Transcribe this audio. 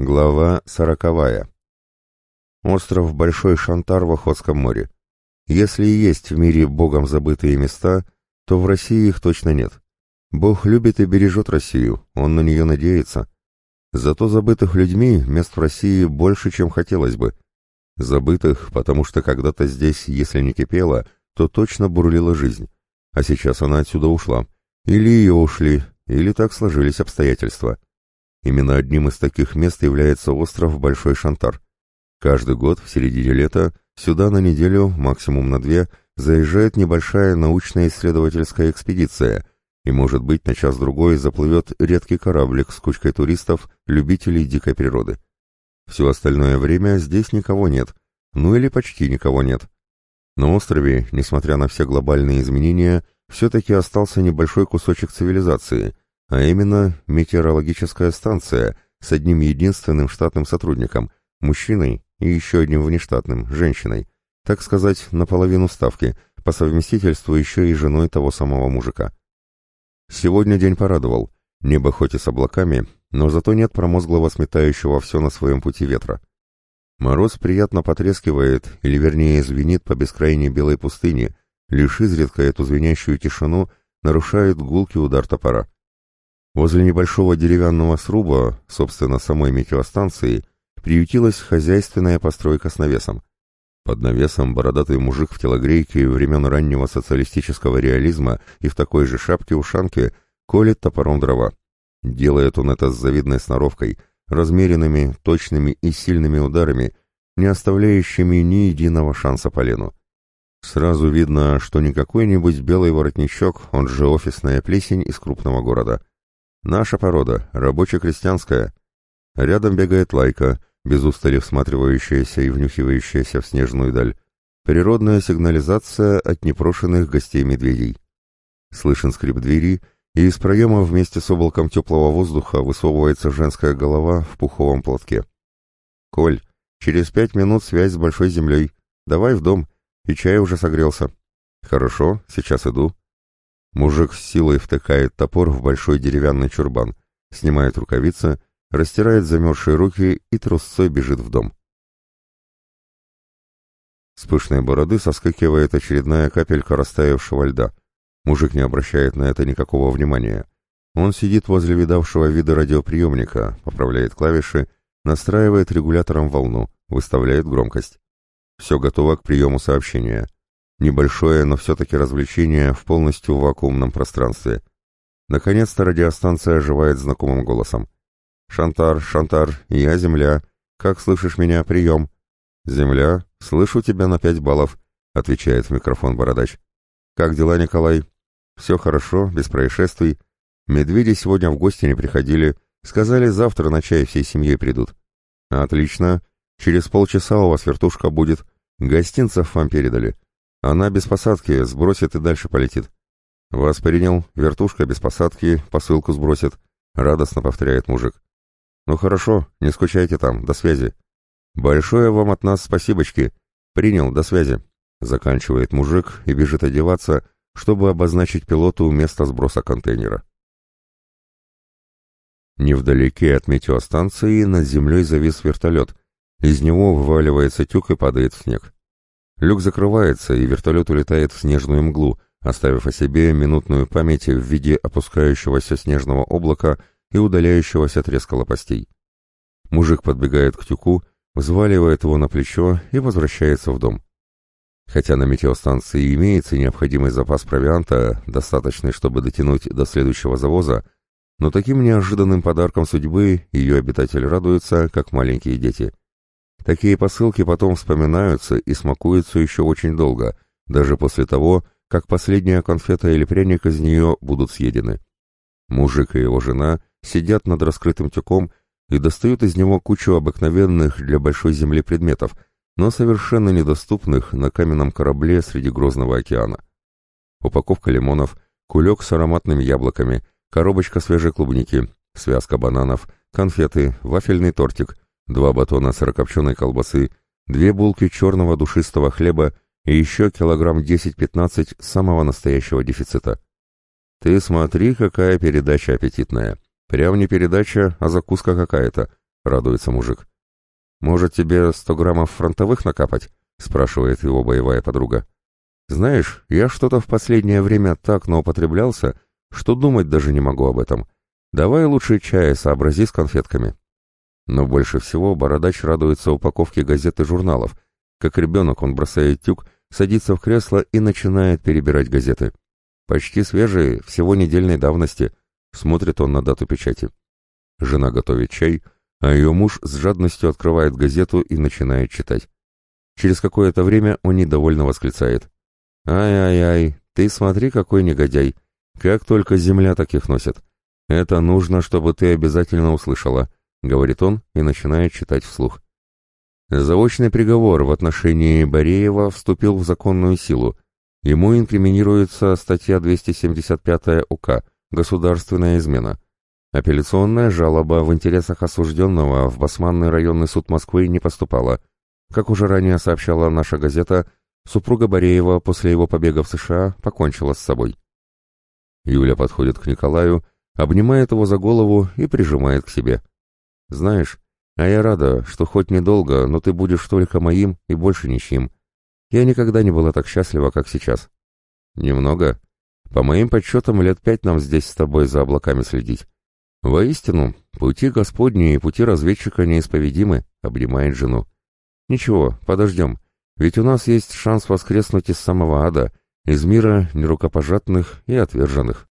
Глава сороковая. Остров Большой Шантар в Охотском море. Если и есть в мире богом забытые места, то в России их точно нет. Бог любит и бережет Россию, он на нее надеется. Зато забытых людьми мест в России больше, чем хотелось бы. Забытых, потому что когда-то здесь, если не кипела, то точно бурлила жизнь. А сейчас она отсюда ушла. Или ее ушли, или так сложились обстоятельства. Именно одним из таких мест является остров Большой Шантар. Каждый год в середине лета сюда на неделю, максимум на две, заезжает небольшая научно-исследовательская экспедиция, и, может быть, на час-другой заплывет редкий кораблик с кучкой туристов, любителей дикой природы. Все остальное время здесь никого нет, ну или почти никого нет. На острове, несмотря на все глобальные изменения, все-таки остался небольшой кусочек цивилизации – а именно метеорологическая станция с одним единственным штатным сотрудником, мужчиной и еще одним внештатным, женщиной, так сказать, наполовину ставки, по совместительству еще и женой того самого мужика. Сегодня день порадовал, небо хоть и с облаками, но зато нет промозглого сметающего все на своем пути ветра. Мороз приятно потрескивает, или вернее звенит по бескрайней белой пустыне, лишь изредка эту звенящую тишину нарушает гулкий удар топора. Возле небольшого деревянного сруба, собственно, самой метеостанции, приютилась хозяйственная постройка с навесом. Под навесом бородатый мужик в телогрейке времен раннего социалистического реализма и в такой же шапке-ушанке колет топором дрова. Делает он это с завидной сноровкой, размеренными, точными и сильными ударами, не оставляющими ни единого шанса полену. Сразу видно, что не какой-нибудь белый воротничок, он же офисная плесень из крупного города. Наша порода, рабоче-крестьянская. Рядом бегает лайка, без устали всматривающаяся и внюхивающаяся в снежную даль. Природная сигнализация от непрошенных гостей медведей. Слышен скрип двери, и из проема вместе с облаком теплого воздуха высовывается женская голова в пуховом платке. «Коль, через пять минут связь с Большой Землей. Давай в дом, и чай уже согрелся». «Хорошо, сейчас иду». Мужик с силой втыкает топор в большой деревянный чурбан, снимает рукавицы, растирает замерзшие руки и трусцой бежит в дом. С пышной бороды соскакивает очередная капелька растаявшего льда. Мужик не обращает на это никакого внимания. Он сидит возле видавшего вида радиоприемника, поправляет клавиши, настраивает регулятором волну, выставляет громкость. Все готово к приему сообщения. Небольшое, но все-таки развлечение в полностью вакуумном пространстве. Наконец-то радиостанция оживает знакомым голосом. «Шантар, Шантар, я Земля. Как слышишь меня? Прием!» «Земля, слышу тебя на пять баллов», — отвечает в микрофон бородач. «Как дела, Николай?» «Все хорошо, без происшествий. Медведи сегодня в гости не приходили. Сказали, завтра на чай всей семьей придут». «Отлично. Через полчаса у вас вертушка будет. Гостинцев вам передали. Она без посадки, сбросит и дальше полетит. Вас принял, вертушка без посадки, посылку сбросит. Радостно повторяет мужик. Ну хорошо, не скучайте там, до связи. Большое вам от нас спасибочки. Принял, до связи. Заканчивает мужик и бежит одеваться, чтобы обозначить пилоту место сброса контейнера. Невдалеке от метеостанции над землей завис вертолет. Из него вываливается тюк и падает в снег. Люк закрывается, и вертолет улетает в снежную мглу, оставив о себе минутную память в виде опускающегося снежного облака и удаляющегося треска лопастей. Мужик подбегает к тюку, взваливает его на плечо и возвращается в дом. Хотя на метеостанции имеется необходимый запас провианта, достаточный, чтобы дотянуть до следующего завоза, но таким неожиданным подарком судьбы ее обитатели радуются, как маленькие дети — Такие посылки потом вспоминаются и смакуются еще очень долго, даже после того, как последняя конфета или пряник из нее будут съедены. Мужик и его жена сидят над раскрытым тюком и достают из него кучу обыкновенных для большой земли предметов, но совершенно недоступных на каменном корабле среди грозного океана. Упаковка лимонов, кулек с ароматными яблоками, коробочка свежей клубники, связка бананов, конфеты, вафельный тортик — два батона сырокопченой колбасы, две булки черного душистого хлеба и еще килограмм 10-15 самого настоящего дефицита. Ты смотри, какая передача аппетитная. Прям не передача, а закуска какая-то, — радуется мужик. «Может, тебе сто граммов фронтовых накапать?» — спрашивает его боевая подруга. «Знаешь, я что-то в последнее время так наупотреблялся, что думать даже не могу об этом. Давай лучше чая сообрази с конфетками». Но больше всего бородач радуется упаковке газет и журналов. Как ребенок он бросает тюк, садится в кресло и начинает перебирать газеты. Почти свежие, всего недельной давности. Смотрит он на дату печати. Жена готовит чай, а ее муж с жадностью открывает газету и начинает читать. Через какое-то время он недовольно восклицает. «Ай-ай-ай, ты смотри, какой негодяй! Как только земля таких носит! Это нужно, чтобы ты обязательно услышала», — говорит он и начинает читать вслух. Заочный приговор в отношении Бореева вступил в законную силу. Ему инкриминируется статья 275 УК «Государственная измена». Апелляционная жалоба в интересах осужденного в Басманный районный суд Москвы не поступала. Как уже ранее сообщала наша газета, супруга Бореева после его побега в США покончила с собой. Юля подходит к Николаю, обнимает его за голову и прижимает к себе. «Знаешь, а я рада, что хоть недолго, но ты будешь только моим и больше ничьим. Я никогда не была так счастлива, как сейчас». «Немного? По моим подсчетам, лет пять нам здесь с тобой за облаками следить. «Воистину, пути Господни и пути разведчика неисповедимы», — обнимает жену. «Ничего, подождем, ведь у нас есть шанс воскреснуть из самого ада, из мира нерукопожатных и отверженных».